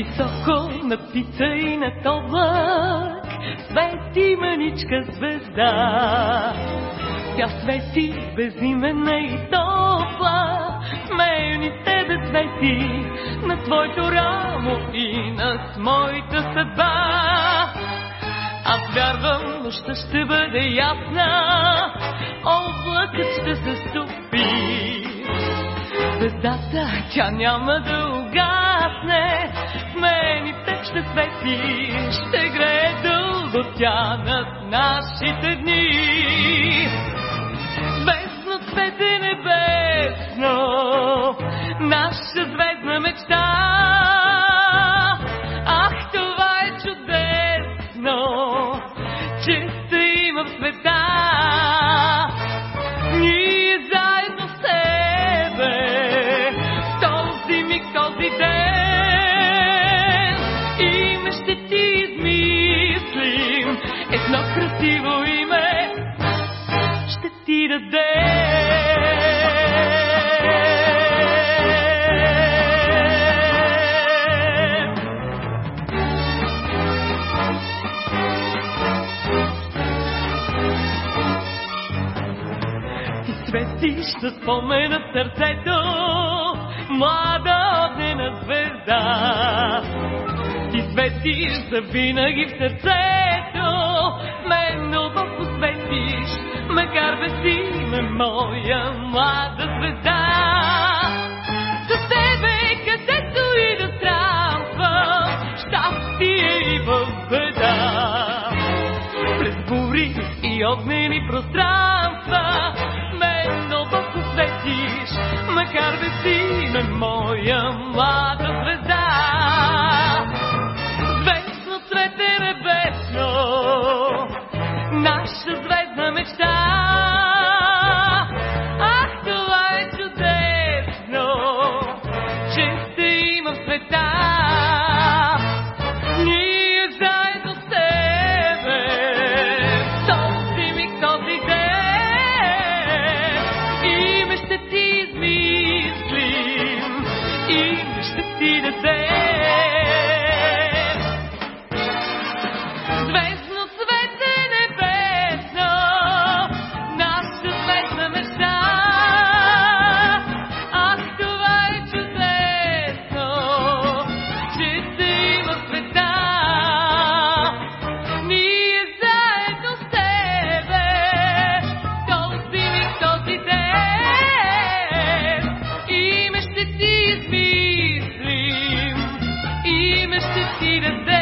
Високо на птица и на облак свети маничка звезда. Тя свети безименна и топла, мени тебе свети на твоето рамо и на моята съдба. Аз вярвам, нощта ще бъде ясна, облакът ще се стопи. Звездата, тя няма да угасне, в мен и теб ще свети, ще грее дълго тя над нашите дни. Звездно цвете небесно, наша звездна мечта. Ах, това е чудесно, че се има в света. Ще ти дадем. Ти светиш с спомена в сърцето, млада огнена звезда. Ти светиш за винаги в сърцето, мен макар без име моя млада звезда. За тебе, където и да странствам, щастие и в през бури и огнени пространства. Мен дълбоко светиш, макар без име моя see the day.